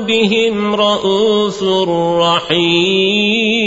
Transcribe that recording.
بهم رؤوس رحيم.